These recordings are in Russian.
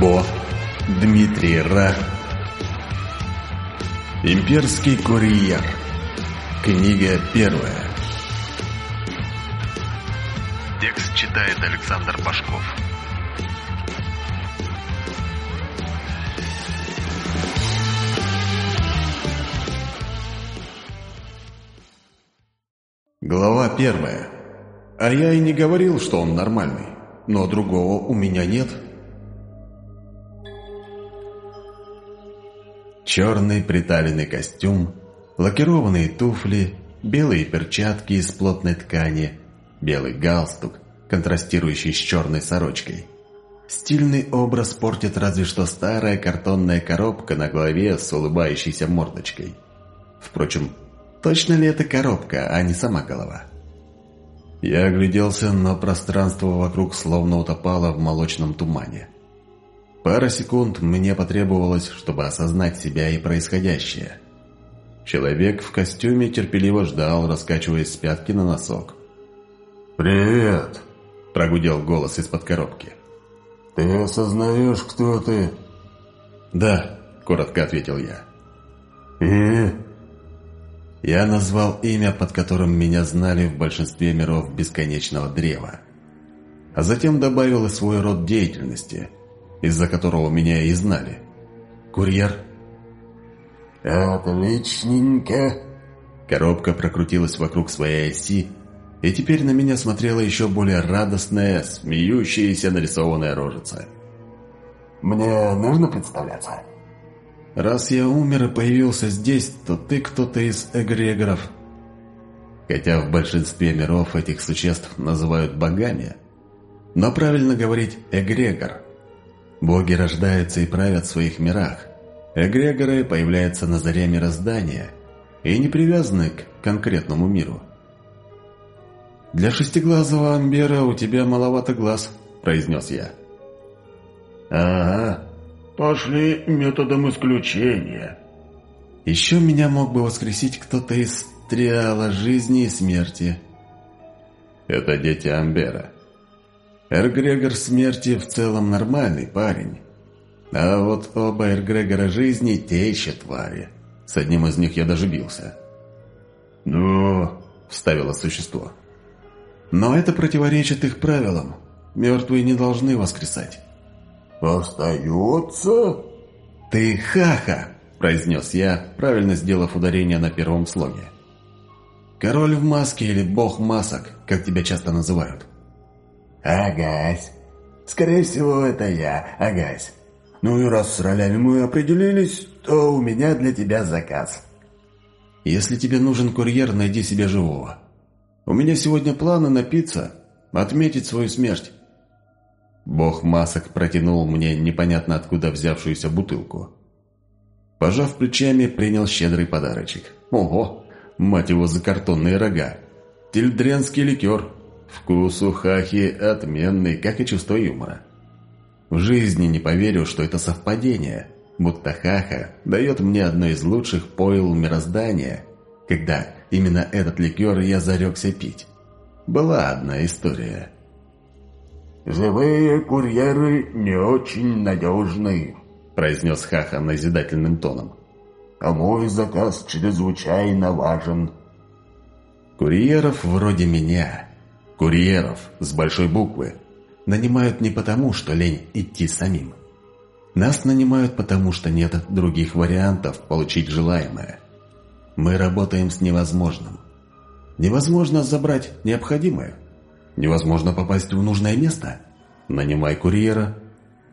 Бо Дмитрий Ра. Имперский курьер. Книга первая. Текст читает Александр Пашков. Глава первая. А я и не говорил, что он нормальный. Но другого у меня нет. Черный приталенный костюм, лакированные туфли, белые перчатки из плотной ткани, белый галстук, контрастирующий с черной сорочкой. Стильный образ портит разве что старая картонная коробка на голове с улыбающейся мордочкой. Впрочем, точно ли это коробка, а не сама голова? Я огляделся, но пространство вокруг словно утопало в молочном тумане. Пара секунд мне потребовалось, чтобы осознать себя и происходящее. Человек в костюме терпеливо ждал, раскачиваясь с пятки на носок. «Привет!» – прогудел голос из-под коробки. «Ты осознаешь, кто ты?» «Да», – коротко ответил я. «И?» Я назвал имя, под которым меня знали в большинстве миров бесконечного древа. А затем добавил и свой род деятельности, из-за которого меня и знали. Курьер. «Отличненько!» Коробка прокрутилась вокруг своей оси, и теперь на меня смотрела еще более радостная, смеющаяся нарисованная рожица. «Мне нужно представляться?» Раз я умер и появился здесь, то ты кто-то из эгрегоров. Хотя в большинстве миров этих существ называют богами, но правильно говорить эгрегор. Боги рождаются и правят в своих мирах. Эгрегоры появляются на заре мироздания и не привязаны к конкретному миру. «Для шестиглазого Амбера у тебя маловато глаз», – произнес я. «Ага, Пошли методом исключения. Еще меня мог бы воскресить кто-то из триала жизни и смерти. Это дети Амбера. Эргрегор смерти в целом нормальный парень. А вот оба Эргрегора жизни – те еще твари. С одним из них я даже бился. «Ну...» – вставило существо. «Но это противоречит их правилам. Мертвые не должны воскресать». «Остается?» «Ты хаха!» – произнес я, правильно сделав ударение на первом слоге. «Король в маске или бог масок, как тебя часто называют?» «Агась. Скорее всего, это я, Агась. Ну и раз с ролями мы определились, то у меня для тебя заказ». «Если тебе нужен курьер, найди себе живого. У меня сегодня планы напиться, отметить свою смерть. Бог масок протянул мне непонятно откуда взявшуюся бутылку. Пожав плечами, принял щедрый подарочек. Ого, мать его за картонные рога. Тильдренский ликер. Вкус у хахи отменный, как и чувство юмора. В жизни не поверю, что это совпадение, будто хаха дает мне одно из лучших поил мироздания, когда именно этот ликер я зарекся пить. Была одна история – «Живые курьеры не очень надежны», – произнес Хаха назидательным тоном. «А мой заказ чрезвычайно важен». «Курьеров вроде меня, курьеров с большой буквы, нанимают не потому, что лень идти самим. Нас нанимают потому, что нет других вариантов получить желаемое. Мы работаем с невозможным. Невозможно забрать необходимое – Невозможно попасть в нужное место? Нанимай курьера.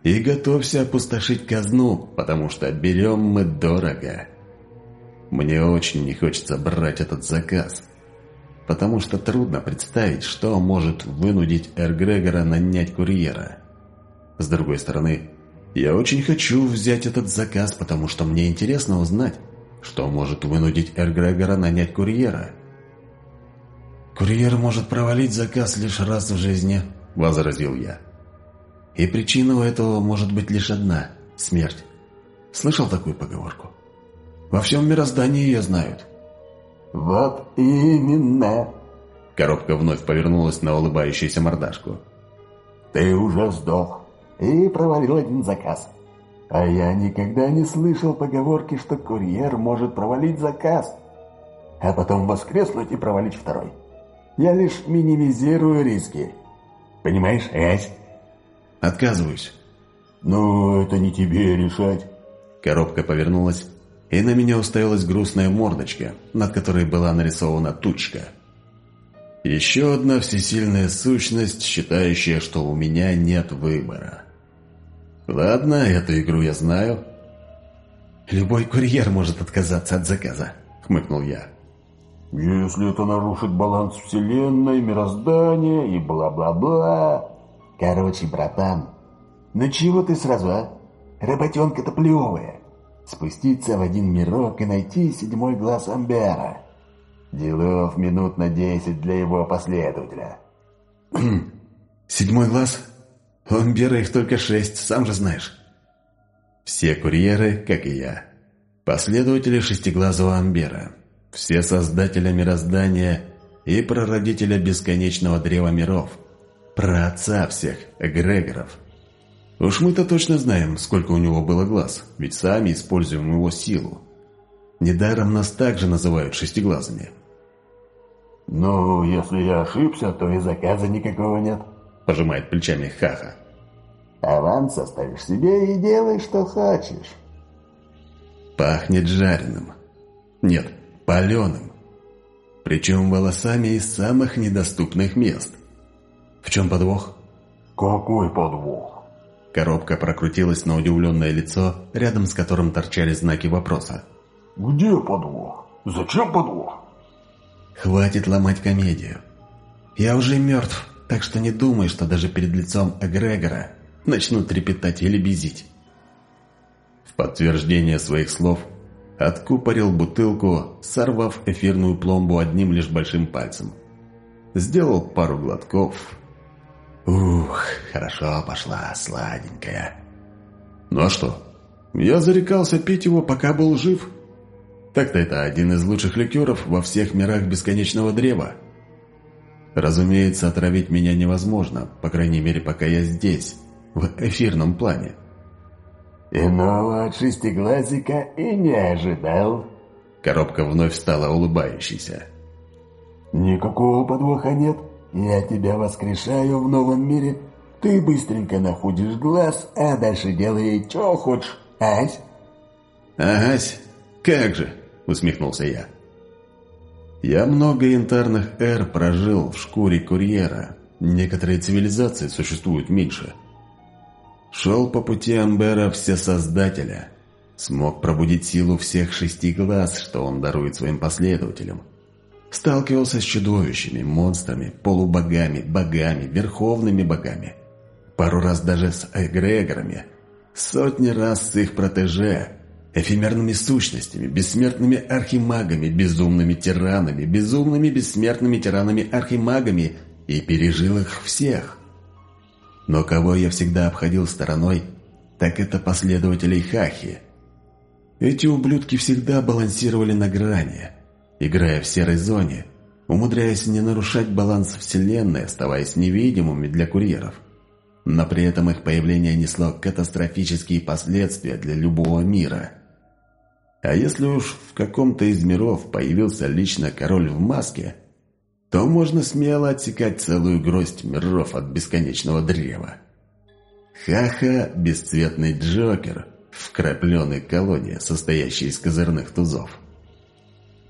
И готовься опустошить казну, потому что берем мы дорого. Мне очень не хочется брать этот заказ, потому что трудно представить, что может вынудить Эргрегора нанять курьера. С другой стороны, я очень хочу взять этот заказ, потому что мне интересно узнать, что может вынудить Эргрегора нанять курьера – «Курьер может провалить заказ лишь раз в жизни», – возразил я. «И причина у этого может быть лишь одна – смерть. Слышал такую поговорку? Во всем мироздании ее знают». «Вот именно!» Коробка вновь повернулась на улыбающуюся мордашку. «Ты уже сдох. и провалил один заказ. А я никогда не слышал поговорки, что курьер может провалить заказ, а потом воскреснуть и провалить второй. Я лишь минимизирую риски. Понимаешь, Ась? Отказываюсь. Ну, это не тебе решать. Коробка повернулась, и на меня уставилась грустная мордочка, над которой была нарисована тучка. Еще одна всесильная сущность, считающая, что у меня нет выбора. Ладно, эту игру я знаю. «Любой курьер может отказаться от заказа», — хмыкнул я. «Если это нарушит баланс вселенной, мироздания и бла-бла-бла...» «Короче, братан, ну чего ты сразу, а? Работенка-то плевая. Спуститься в один мирок и найти седьмой глаз Амбера. Делов минут на десять для его последователя». «Седьмой глаз?» У Амбера их только шесть, сам же знаешь. Все курьеры, как и я. Последователи шестиглазого Амбера. Все создателя мироздания и прародителя бесконечного древа миров. Про отца всех, эгрегоров. Уж мы-то точно знаем, сколько у него было глаз, ведь сами используем его силу. Недаром нас также называют шестиглазыми. «Ну, если я ошибся, то и заказа никакого нет», – пожимает плечами Хаха. «Аванс оставишь себе и делай, что хочешь». Пахнет жареным. Нет, паленым. Причем волосами из самых недоступных мест. В чем подвох? «Какой подвох?» Коробка прокрутилась на удивленное лицо, рядом с которым торчали знаки вопроса. «Где подвох? Зачем подвох?» «Хватит ломать комедию. Я уже мертв, так что не думай, что даже перед лицом эгрегора начнут трепетать или безить. В подтверждение своих слов откупорил бутылку, сорвав эфирную пломбу одним лишь большим пальцем. Сделал пару глотков. Ух, хорошо пошла, сладенькая. Ну а что? Я зарекался пить его, пока был жив. Так-то это один из лучших ликеров во всех мирах бесконечного древа. Разумеется, отравить меня невозможно, по крайней мере, пока я здесь, в эфирном плане. «Иного от шестиглазика и не ожидал». Коробка вновь стала улыбающейся. «Никакого подвоха нет. Я тебя воскрешаю в новом мире. Ты быстренько находишь глаз, а дальше делай, что хочешь, ась?» «Агась, как же!» — усмехнулся я. Я много янтарных эр прожил в шкуре курьера. Некоторые цивилизации существуют меньше. Шел по пути Амбера Всесоздателя. Смог пробудить силу всех шести глаз, что он дарует своим последователям. Сталкивался с чудовищами, монстрами, полубогами, богами, верховными богами. Пару раз даже с эгрегорами. Сотни раз с их протеже – эфемерными сущностями, бессмертными архимагами, безумными тиранами, безумными бессмертными тиранами-архимагами и пережил их всех. Но кого я всегда обходил стороной, так это последователей Хахи. Эти ублюдки всегда балансировали на грани, играя в серой зоне, умудряясь не нарушать баланс Вселенной, оставаясь невидимыми для курьеров. Но при этом их появление несло катастрофические последствия для любого мира – а если уж в каком-то из миров появился лично король в маске, то можно смело отсекать целую гроздь миров от бесконечного древа. Ха-ха, бесцветный Джокер в крапленой колоде, состоящей из козырных тузов.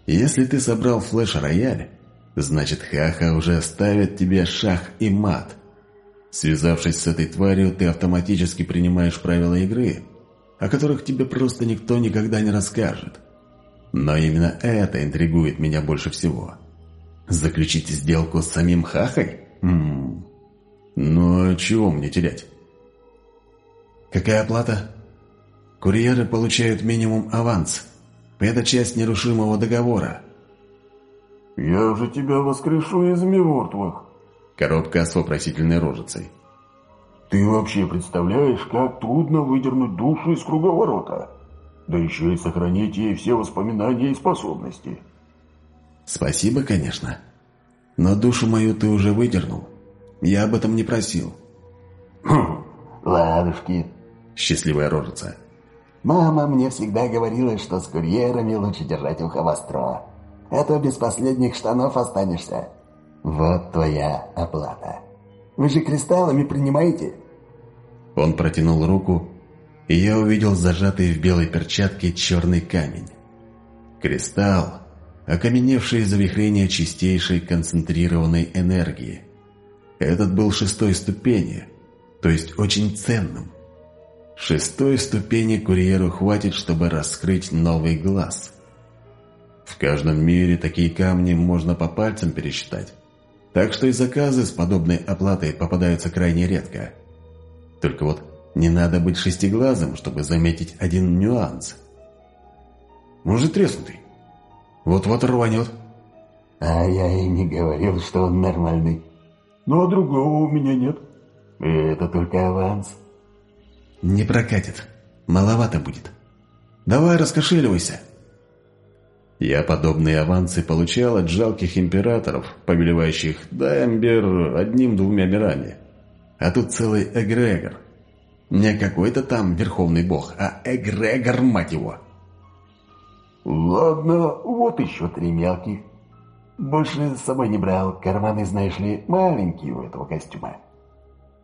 Если ты собрал флеш-рояль, значит Ха-ха уже ставит тебе шах и мат. Связавшись с этой тварью, ты автоматически принимаешь правила игры – о которых тебе просто никто никогда не расскажет. Но именно это интригует меня больше всего. Заключить сделку с самим Хахой? Ммм. Ну, а чего мне терять? Какая оплата? Курьеры получают минимум аванс. Это часть нерушимого договора. «Я же тебя воскрешу из мертвых!» Коробка с вопросительной рожицей. Ты вообще представляешь, как трудно выдернуть душу из круговорота? Да еще и сохранить ей все воспоминания и способности. Спасибо, конечно. Но душу мою ты уже выдернул. Я об этом не просил. Хм, «Ладушки». Счастливая рожица. «Мама мне всегда говорила, что с курьерами лучше держать ухо востро, а то без последних штанов останешься. Вот твоя оплата. Вы же кристаллами принимаете?» Он протянул руку, и я увидел зажатый в белой перчатке черный камень. Кристалл, окаменевший завихрение чистейшей концентрированной энергии. Этот был шестой ступени, то есть очень ценным. Шестой ступени курьеру хватит, чтобы раскрыть новый глаз. В каждом мире такие камни можно по пальцам пересчитать, так что и заказы с подобной оплатой попадаются крайне редко. Только вот не надо быть шестиглазым, чтобы заметить один нюанс. Может, треснутый. Вот-вот рванет. А я и не говорил, что он нормальный. Ну, а другого у меня нет. И это только аванс. Не прокатит. Маловато будет. Давай раскошеливайся. Я подобные авансы получал от жалких императоров, повелевающих Даймбер одним-двумя мирами. А тут целый эгрегор. Не какой-то там верховный бог, а эгрегор, мать его. Ладно, вот еще три мелких. Больше с собой не брал, карманы, знаешь ли, маленькие у этого костюма.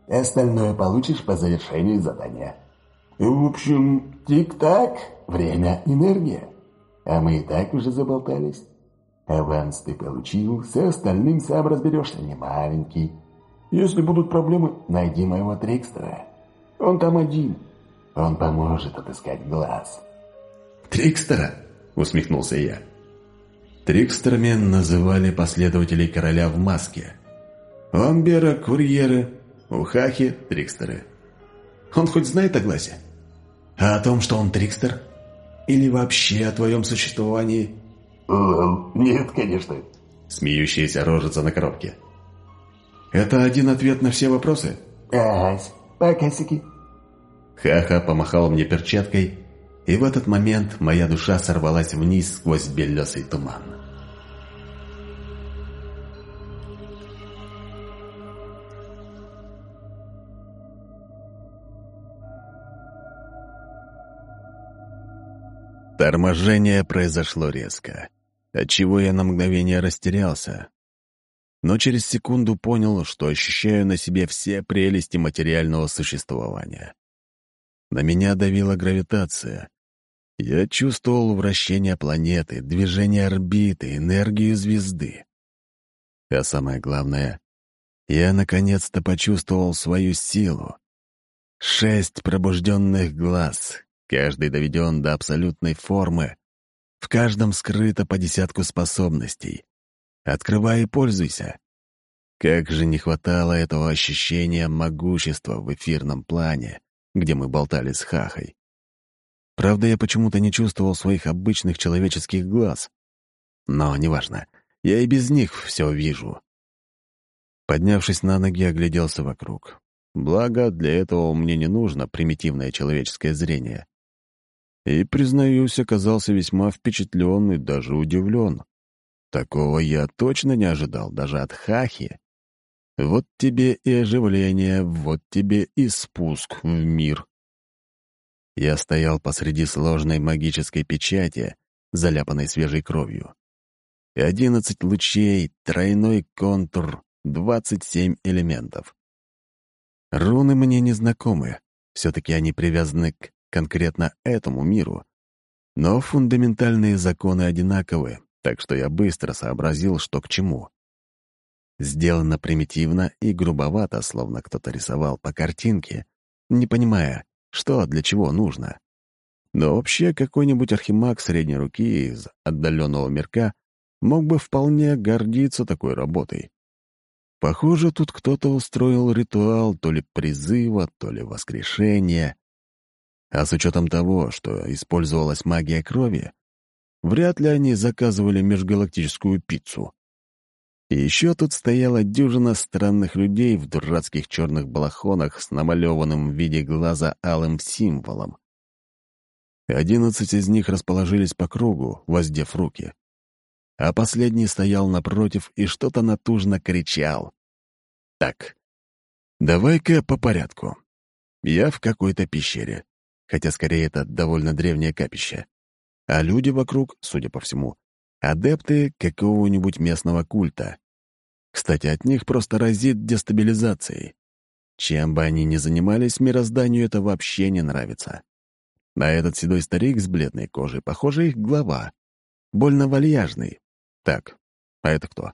Остальное получишь по завершению задания. В общем, тик-так, время, энергия. А мы и так уже заболтались. Аванс ты получил, с остальным сам разберешься, не маленький. Если будут проблемы, найди моего Трикстера. Он там один. Он поможет отыскать глаз. «Трикстера?» — усмехнулся я. Трикстерами называли последователей короля в маске. У Амбера — курьеры, у Хахи — трикстеры. Он хоть знает о глазе? А о том, что он трикстер? Или вообще о твоем существовании? Нет, конечно. Смеющаяся рожица на коробке. Это один ответ на все вопросы? Ага, покасики. Хаха помахал мне перчаткой, и в этот момент моя душа сорвалась вниз сквозь белесый туман. Торможение произошло резко, отчего я на мгновение растерялся. Но через секунду понял, что ощущаю на себе все прелести материального существования. На меня давила гравитация. Я чувствовал вращение планеты, движение орбиты, энергию звезды. А самое главное, я наконец-то почувствовал свою силу. Шесть пробужденных глаз, каждый доведен до абсолютной формы, в каждом скрыто по десятку способностей. Открывай и пользуйся. Как же не хватало этого ощущения могущества в эфирном плане, где мы болтали с Хахой. Правда, я почему-то не чувствовал своих обычных человеческих глаз. Но неважно, я и без них все вижу. Поднявшись на ноги, огляделся вокруг. Благо, для этого мне не нужно примитивное человеческое зрение. И, признаюсь, оказался весьма впечатлен и даже удивлен. Такого я точно не ожидал, даже от Хахи. Вот тебе и оживление, вот тебе и спуск в мир. Я стоял посреди сложной магической печати, заляпанной свежей кровью. Одиннадцать лучей, тройной контур, двадцать семь элементов. Руны мне не знакомы, все-таки они привязаны к конкретно этому миру. Но фундаментальные законы одинаковы, так что я быстро сообразил, что к чему. Сделано примитивно и грубовато, словно кто-то рисовал по картинке, не понимая, что для чего нужно. Но вообще какой-нибудь архимаг средней руки из отдаленного мирка мог бы вполне гордиться такой работой. Похоже, тут кто-то устроил ритуал то ли призыва, то ли воскрешения. А с учетом того, что использовалась магия крови, вряд ли они заказывали межгалактическую пиццу. И еще тут стояла дюжина странных людей в дурацких черных балахонах с намалеванным в виде глаза алым символом. Одиннадцать из них расположились по кругу, воздев руки. А последний стоял напротив и что-то натужно кричал. «Так, давай-ка по порядку. Я в какой-то пещере, хотя скорее это довольно древнее капище. А люди вокруг, судя по всему, адепты какого-нибудь местного культа. Кстати, от них просто разит дестабилизацией. Чем бы они ни занимались, мирозданию это вообще не нравится. А этот седой старик с бледной кожей, похоже, их глава. Больно вальяжный. Так, а это кто?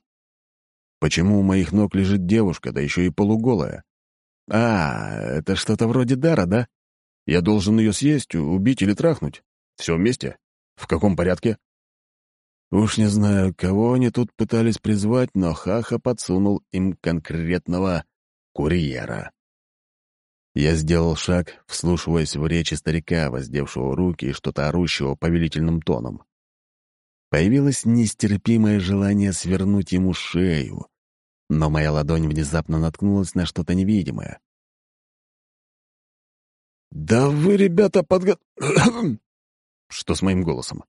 Почему у моих ног лежит девушка, да еще и полуголая? А, это что-то вроде дара, да? Я должен ее съесть, убить или трахнуть? Все вместе? В каком порядке? Уж не знаю, кого они тут пытались призвать, но Хаха подсунул им конкретного курьера. Я сделал шаг, вслушиваясь в речи старика, воздевшего руки и что-то орущего повелительным тоном. Появилось нестерпимое желание свернуть ему шею, но моя ладонь внезапно наткнулась на что-то невидимое. «Да вы, ребята, подго...» Что с моим голосом?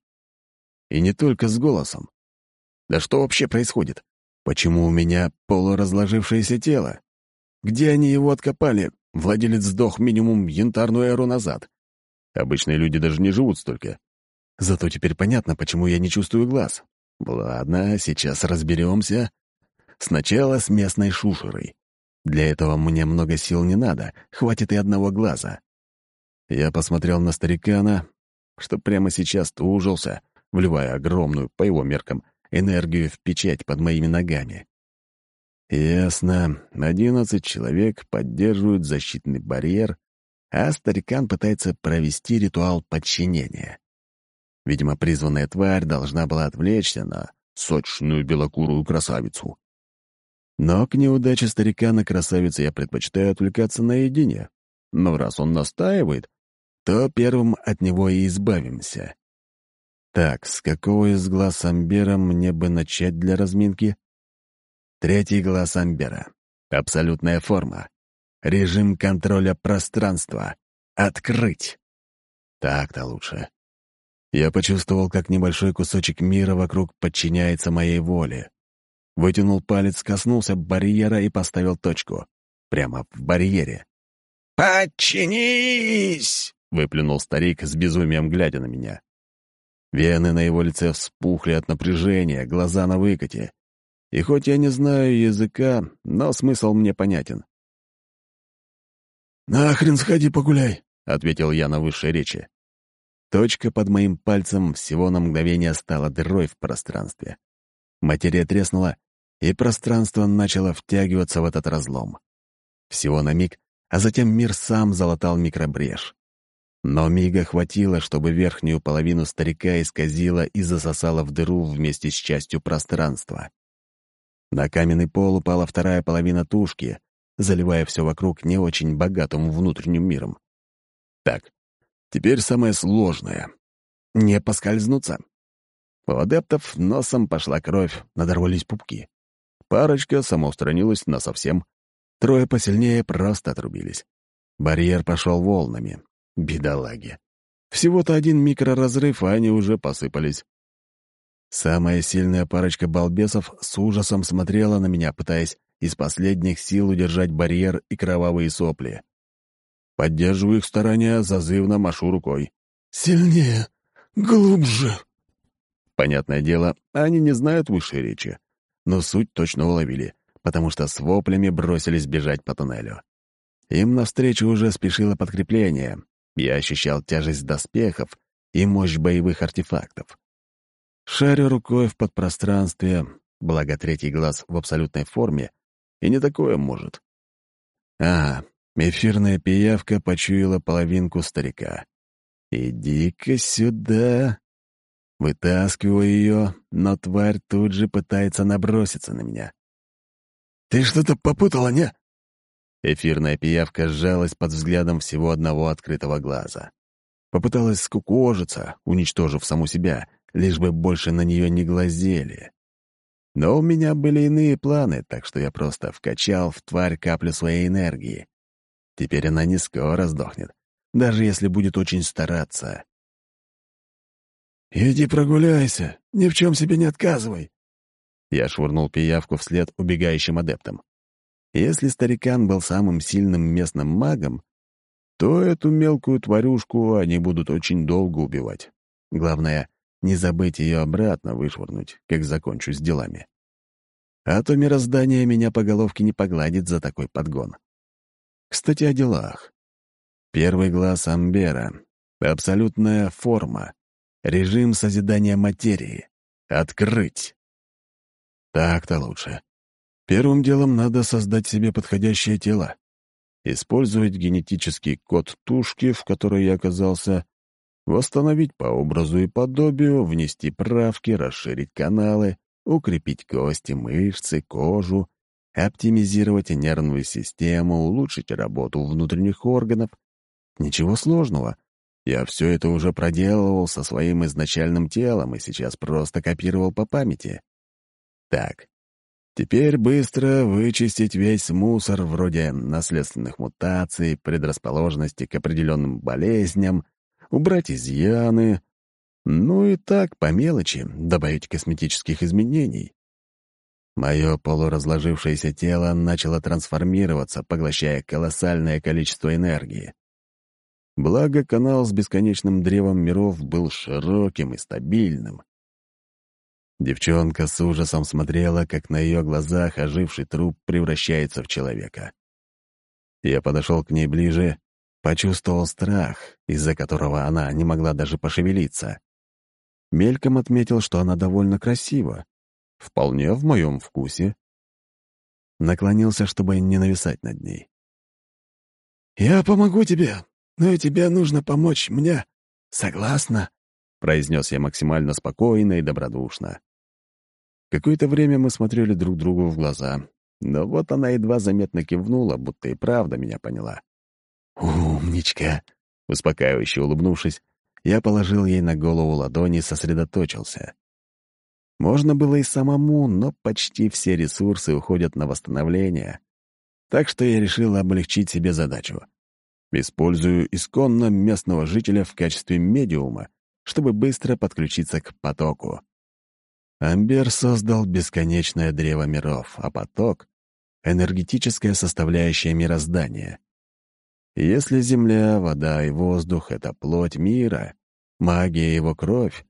И не только с голосом. Да что вообще происходит? Почему у меня полуразложившееся тело? Где они его откопали? Владелец сдох минимум янтарную эру назад. Обычные люди даже не живут столько. Зато теперь понятно, почему я не чувствую глаз. Ладно, сейчас разберемся. Сначала с местной шушерой. Для этого мне много сил не надо, хватит и одного глаза. Я посмотрел на старикана, что прямо сейчас тужился, вливая огромную, по его меркам, энергию в печать под моими ногами. Ясно, одиннадцать человек поддерживают защитный барьер, а старикан пытается провести ритуал подчинения. Видимо, призванная тварь должна была отвлечься на сочную белокурую красавицу. Но к неудаче старика на красавице я предпочитаю отвлекаться наедине. Но раз он настаивает, то первым от него и избавимся. Так, с какого из глаз Амбера мне бы начать для разминки? Третий глаз Амбера. Абсолютная форма. Режим контроля пространства. Открыть. Так-то лучше. Я почувствовал, как небольшой кусочек мира вокруг подчиняется моей воле. Вытянул палец, коснулся барьера и поставил точку. Прямо в барьере. «Подчинись!» — выплюнул старик с безумием, глядя на меня. Вены на его лице вспухли от напряжения, глаза на выкате. И хоть я не знаю языка, но смысл мне понятен. «Нахрен сходи погуляй», — ответил я на высшей речи. Точка под моим пальцем всего на мгновение стала дырой в пространстве. Материя треснула, и пространство начало втягиваться в этот разлом. Всего на миг, а затем мир сам залатал микробрешь. Но мига хватило, чтобы верхнюю половину старика исказило и засосало в дыру вместе с частью пространства. На каменный пол упала вторая половина тушки, заливая все вокруг не очень богатым внутренним миром. Так, Теперь самое сложное — не поскользнуться. У адептов носом пошла кровь, надорвались пупки. Парочка самоустранилась насовсем. Трое посильнее просто отрубились. Барьер пошел волнами. Бедолаги. Всего-то один микроразрыв, а они уже посыпались. Самая сильная парочка балбесов с ужасом смотрела на меня, пытаясь из последних сил удержать барьер и кровавые сопли. Поддерживаю их старания, зазывно машу рукой. «Сильнее! Глубже!» Понятное дело, они не знают высшей речи, но суть точно уловили, потому что с воплями бросились бежать по туннелю. Им навстречу уже спешило подкрепление. Я ощущал тяжесть доспехов и мощь боевых артефактов. Шарю рукой в подпространстве, благо третий глаз в абсолютной форме, и не такое может. А, Эфирная пиявка почуяла половинку старика. «Иди-ка сюда!» Вытаскиваю ее, но тварь тут же пытается наброситься на меня. «Ты что-то попутала, не?» Эфирная пиявка сжалась под взглядом всего одного открытого глаза. Попыталась скукожиться, уничтожив саму себя, лишь бы больше на нее не глазели. Но у меня были иные планы, так что я просто вкачал в тварь каплю своей энергии. Теперь она не скоро сдохнет, даже если будет очень стараться. «Иди прогуляйся, ни в чем себе не отказывай!» Я швырнул пиявку вслед убегающим адептам. Если старикан был самым сильным местным магом, то эту мелкую тварюшку они будут очень долго убивать. Главное, не забыть ее обратно вышвырнуть, как закончу с делами. А то мироздание меня по головке не погладит за такой подгон. Кстати, о делах. Первый глаз Амбера. Абсолютная форма. Режим созидания материи. Открыть. Так-то лучше. Первым делом надо создать себе подходящее тело. Использовать генетический код тушки, в которой я оказался, восстановить по образу и подобию, внести правки, расширить каналы, укрепить кости, мышцы, кожу, оптимизировать нервную систему, улучшить работу внутренних органов. Ничего сложного. Я все это уже проделывал со своим изначальным телом и сейчас просто копировал по памяти. Так, теперь быстро вычистить весь мусор вроде наследственных мутаций, предрасположенности к определенным болезням, убрать изъяны, ну и так, по мелочи, добавить косметических изменений. Мое полуразложившееся тело начало трансформироваться, поглощая колоссальное количество энергии. Благо, канал с бесконечным древом миров был широким и стабильным. Девчонка с ужасом смотрела, как на ее глазах оживший труп превращается в человека. Я подошел к ней ближе, почувствовал страх, из-за которого она не могла даже пошевелиться. Мельком отметил, что она довольно красива. Вполне в моем вкусе. Наклонился, чтобы не нависать над ней. «Я помогу тебе, но и тебе нужно помочь мне. Согласна?» — произнес я максимально спокойно и добродушно. Какое-то время мы смотрели друг другу в глаза, но вот она едва заметно кивнула, будто и правда меня поняла. «Умничка!» — успокаивающе улыбнувшись, я положил ей на голову ладони и сосредоточился. Можно было и самому, но почти все ресурсы уходят на восстановление. Так что я решил облегчить себе задачу. Использую исконно местного жителя в качестве медиума, чтобы быстро подключиться к потоку. Амбер создал бесконечное древо миров, а поток — энергетическая составляющая мироздания. Если земля, вода и воздух — это плоть мира, магия — его кровь,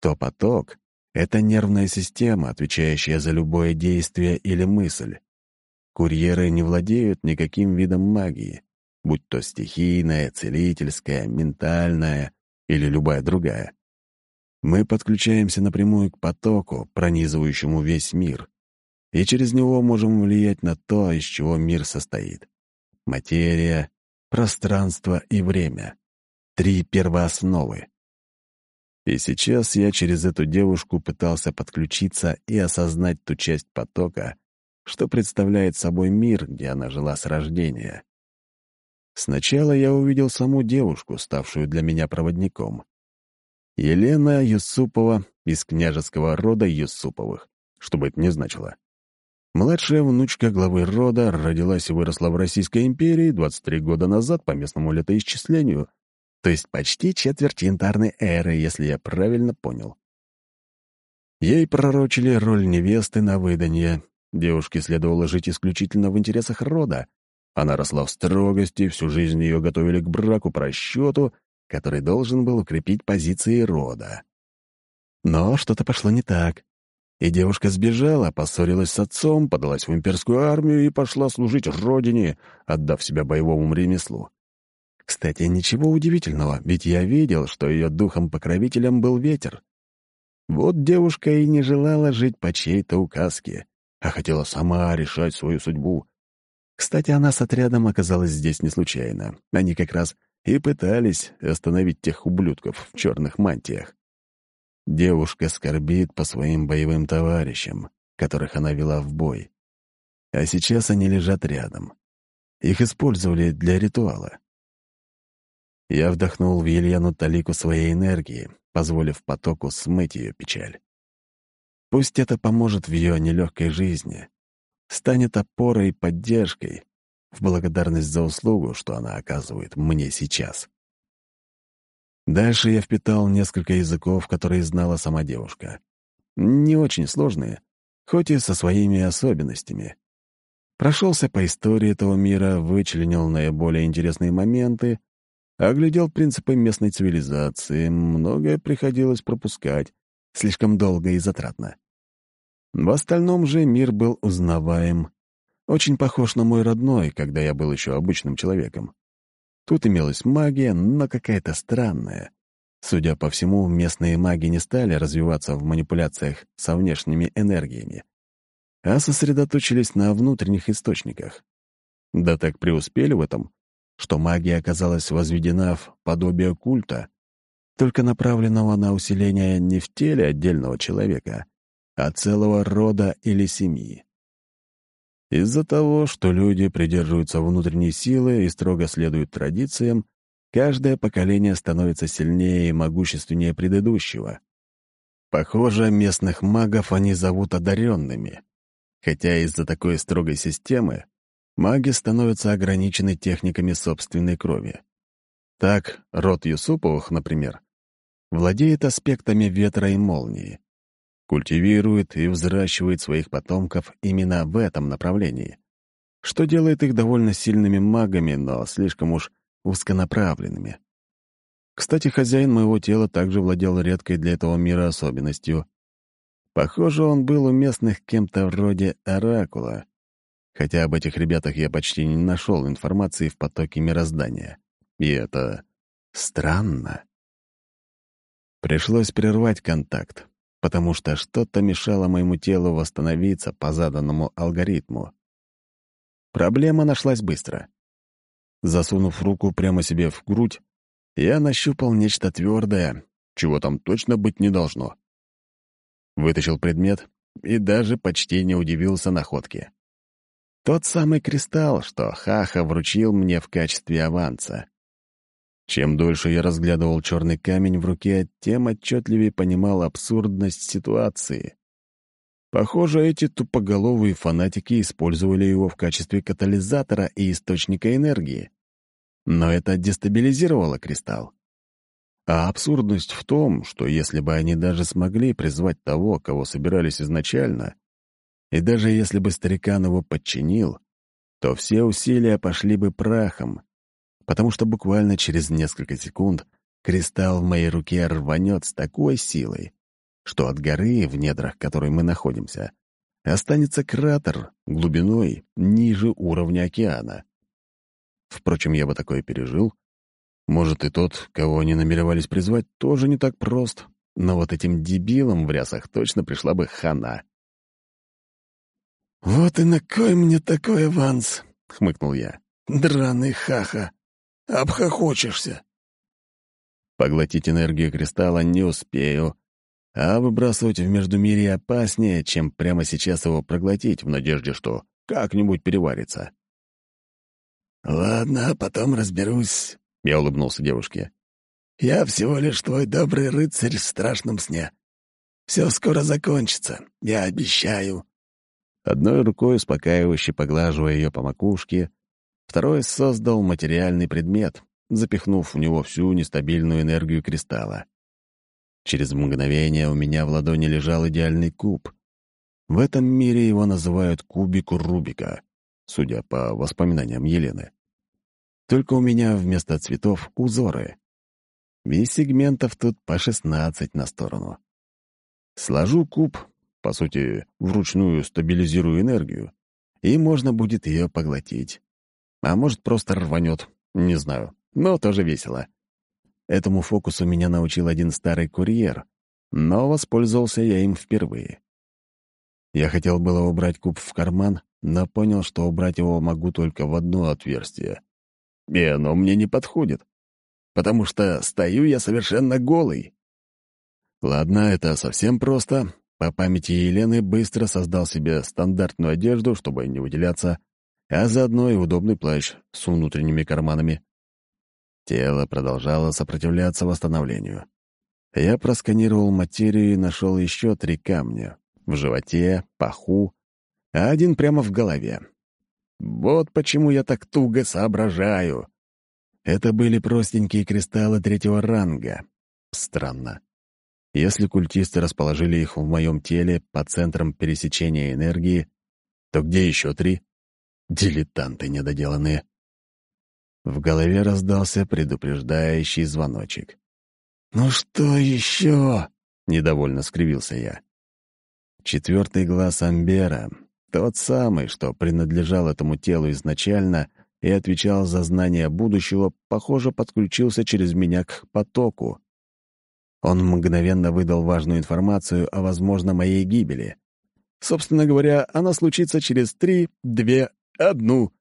то поток — это нервная система, отвечающая за любое действие или мысль. Курьеры не владеют никаким видом магии, будь то стихийная, целительская, ментальная или любая другая. Мы подключаемся напрямую к потоку, пронизывающему весь мир, и через него можем влиять на то, из чего мир состоит. Материя, пространство и время. Три первоосновы. И сейчас я через эту девушку пытался подключиться и осознать ту часть потока, что представляет собой мир, где она жила с рождения. Сначала я увидел саму девушку, ставшую для меня проводником. Елена Юсупова из княжеского рода Юсуповых, что бы это ни значило. Младшая внучка главы рода родилась и выросла в Российской империи 23 года назад по местному летоисчислению, то есть почти четверть янтарной эры, если я правильно понял. Ей пророчили роль невесты на выданье. Девушке следовало жить исключительно в интересах рода. Она росла в строгости, всю жизнь ее готовили к браку по расчету, который должен был укрепить позиции рода. Но что-то пошло не так. И девушка сбежала, поссорилась с отцом, подалась в имперскую армию и пошла служить родине, отдав себя боевому ремеслу. Кстати, ничего удивительного, ведь я видел, что ее духом-покровителем был ветер. Вот девушка и не желала жить по чьей-то указке, а хотела сама решать свою судьбу. Кстати, она с отрядом оказалась здесь не случайно. Они как раз и пытались остановить тех ублюдков в черных мантиях. Девушка скорбит по своим боевым товарищам, которых она вела в бой. А сейчас они лежат рядом. Их использовали для ритуала. Я вдохнул в Елену талику своей энергии, позволив потоку смыть ее печаль. Пусть это поможет в ее нелегкой жизни, станет опорой и поддержкой в благодарность за услугу, что она оказывает мне сейчас. Дальше я впитал несколько языков, которые знала сама девушка. Не очень сложные, хоть и со своими особенностями. Прошелся по истории этого мира, вычленил наиболее интересные моменты, оглядел принципы местной цивилизации, многое приходилось пропускать, слишком долго и затратно. В остальном же мир был узнаваем, очень похож на мой родной, когда я был еще обычным человеком. Тут имелась магия, но какая-то странная. Судя по всему, местные маги не стали развиваться в манипуляциях со внешними энергиями а сосредоточились на внутренних источниках. Да так преуспели в этом, что магия оказалась возведена в подобие культа, только направленного на усиление не в теле отдельного человека, а целого рода или семьи. Из-за того, что люди придерживаются внутренней силы и строго следуют традициям, каждое поколение становится сильнее и могущественнее предыдущего. Похоже, местных магов они зовут одаренными хотя из-за такой строгой системы маги становятся ограничены техниками собственной крови. Так, род Юсуповых, например, владеет аспектами ветра и молнии, культивирует и взращивает своих потомков именно в этом направлении, что делает их довольно сильными магами, но слишком уж узконаправленными. Кстати, хозяин моего тела также владел редкой для этого мира особенностью Похоже, он был у местных кем-то вроде оракула, хотя об этих ребятах я почти не нашел информации в потоке мироздания. И это странно. Пришлось прервать контакт, потому что что-то мешало моему телу восстановиться по заданному алгоритму. Проблема нашлась быстро. Засунув руку прямо себе в грудь, я нащупал нечто твердое, чего там точно быть не должно. Вытащил предмет и даже почти не удивился находке. Тот самый кристалл, что Хаха вручил мне в качестве аванса. Чем дольше я разглядывал черный камень в руке, тем отчетливее понимал абсурдность ситуации. Похоже, эти тупоголовые фанатики использовали его в качестве катализатора и источника энергии. Но это дестабилизировало кристалл. А абсурдность в том, что если бы они даже смогли призвать того, кого собирались изначально, и даже если бы старикан его подчинил, то все усилия пошли бы прахом, потому что буквально через несколько секунд кристалл в моей руке рванет с такой силой, что от горы, в недрах которой мы находимся, останется кратер глубиной ниже уровня океана. Впрочем, я бы такое пережил, может, и тот, кого они намеревались призвать, тоже не так прост, но вот этим дебилам в рясах точно пришла бы хана. «Вот и на кой мне такой аванс?» — хмыкнул я. «Драный хаха! Обхохочешься!» Поглотить энергию кристалла не успею, а выбрасывать в Междумирье опаснее, чем прямо сейчас его проглотить в надежде, что как-нибудь переварится. «Ладно, потом разберусь. Я улыбнулся девушке. «Я всего лишь твой добрый рыцарь в страшном сне. Все скоро закончится, я обещаю». Одной рукой успокаивающе поглаживая ее по макушке, второй создал материальный предмет, запихнув в него всю нестабильную энергию кристалла. Через мгновение у меня в ладони лежал идеальный куб. В этом мире его называют кубик Рубика, судя по воспоминаниям Елены. Только у меня вместо цветов узоры. Весь сегментов тут по 16 на сторону. Сложу куб, по сути, вручную стабилизирую энергию, и можно будет ее поглотить. А может, просто рванет, не знаю, но тоже весело. Этому фокусу меня научил один старый курьер, но воспользовался я им впервые. Я хотел было убрать куб в карман, но понял, что убрать его могу только в одно отверстие. И оно мне не подходит, потому что стою я совершенно голый. Ладно, это совсем просто. По памяти Елены быстро создал себе стандартную одежду, чтобы не выделяться, а заодно и удобный плащ с внутренними карманами. Тело продолжало сопротивляться восстановлению. Я просканировал материю и нашел еще три камня — в животе, паху, а один прямо в голове. Вот почему я так туго соображаю. Это были простенькие кристаллы третьего ранга. Странно. Если культисты расположили их в моем теле по центрам пересечения энергии, то где еще три? Дилетанты недоделанные. В голове раздался предупреждающий звоночек. «Ну что еще?» — недовольно скривился я. Четвертый глаз Амбера, тот самый, что принадлежал этому телу изначально и отвечал за знание будущего, похоже, подключился через меня к потоку. Он мгновенно выдал важную информацию о, возможно, моей гибели. Собственно говоря, она случится через три, две, одну